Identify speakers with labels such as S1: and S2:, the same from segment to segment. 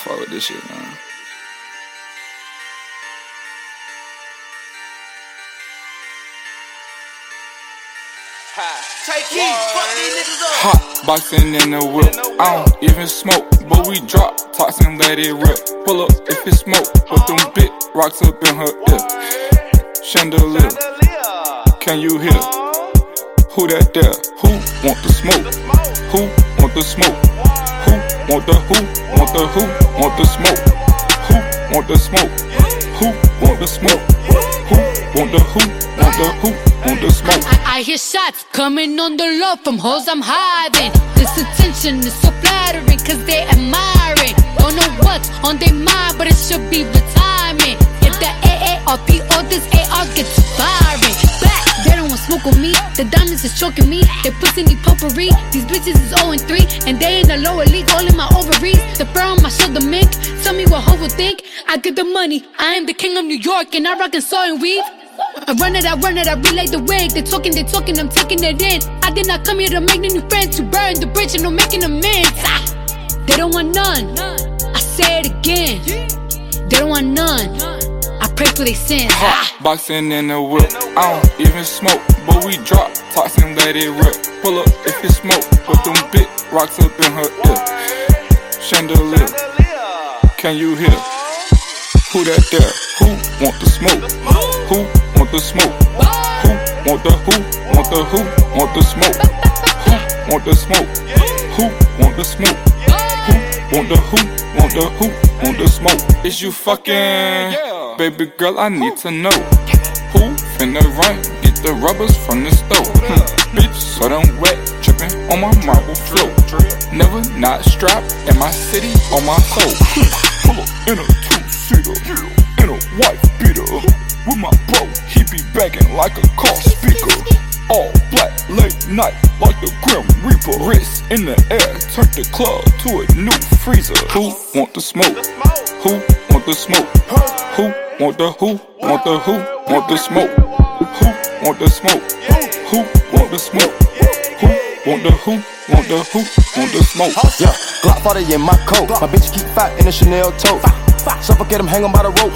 S1: fuck with this shit, man. Hot boxing in the whip. I don't even smoke, but we drop tops and let it rip. Pull up if it's smoke, put them big rocks up in her ear. Chandelier, can you hear? Who that there? Who want the smoke? Who want the smoke? Who want the who? Want the who? Want the smoke? Who want the smoke? Who want the smoke? Who want the who? Want the who? Want the smoke?
S2: I, I hear shots coming on the low from hoes I'm hiding. This attention is so flattering, cause they admiring. Don't know what's on their mind, but it should be retirement. If the AARP or this AR gets firing. Me. The diamonds is choking me. They pussy need potpourri. These bitches is 0 and 3. And they in the lower league, all in my ovaries. The fur on my shoulder mink. Tell me what hoe would think. I get the money. I am the king of New York, and I rock and saw and weave. I run it, I run it, I relay the wig. They talking, they talking, I'm taking it in. I did not come here to make new friends, to burn the bridge and I'm making amends. Ah, they don't want none. I say it again. They don't want none. Pray for their sins. Ah.
S1: Boxing in the whip. I don't even smoke, but we drop and let it rip. Pull up if you smoke, put them big rocks up in her ear. Chandelier, can you hear? Who that there? Who want the smoke? Who want the smoke? Who want the who? Want the who? Want the smoke? Who want the smoke? Who want the smoke? Who want the who? Want the who? Want the smoke? Is you fucking? Baby girl, I need to know. Who finna run? Get the rubbers from the stove. Hmm. Bitch, so damn wet, tripping on my marble floor. Never not strapped in my city on my soul. Pull up in a two-seater, in a white beater. With my bro, he be banging like a car speaker. All black, late night, like the Grim Reaper. Wrist in the air, turn the club to a new freezer. Who want the smoke? Who want the smoke? Who want the who? Want the who? Want the smoke? Who want the smoke? Who want the smoke? Who want the who? Want the who? Want the smoke?
S3: Yeah, Glock 40 in my coat. My bitch keep fat in a Chanel tote. Suffocate him, hang him by the rope.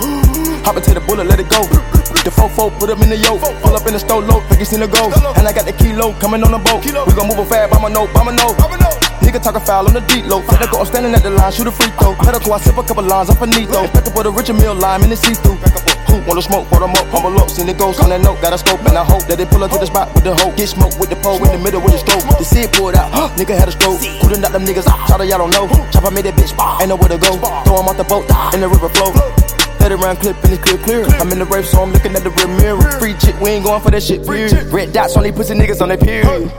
S3: Hop into the bullet, let it go. The fofo, put him in the yoke. Pull up in the stove low, think he seen the go. And I got the kilo coming on the boat. We gon' move by my note, by my note. Nigga talking foul on the deep low. Let go, I'm standing at the line, shoot a free throw. Medical, I sip a couple lines, I'm finito. Back up with a richer meal, lime in the see through. Who wanna smoke, pour them up, humble up, seen it goes on that note, got a scope, and I hope that they pull up to the spot with the hoe. Get smoke with the pole in the middle with the stroke. The seed poured out, nigga had a stroke. Couldn't knock them niggas out, shout out, y'all don't know. Chopper made that bitch, ain't nowhere to go. Throw him off the boat, in the river flow. Head around clip and it's clear, clear. I'm in the rape, so I'm looking at the rear mirror. Free chick, we ain't going for that shit, period. Red dots, only pussy niggas on that period.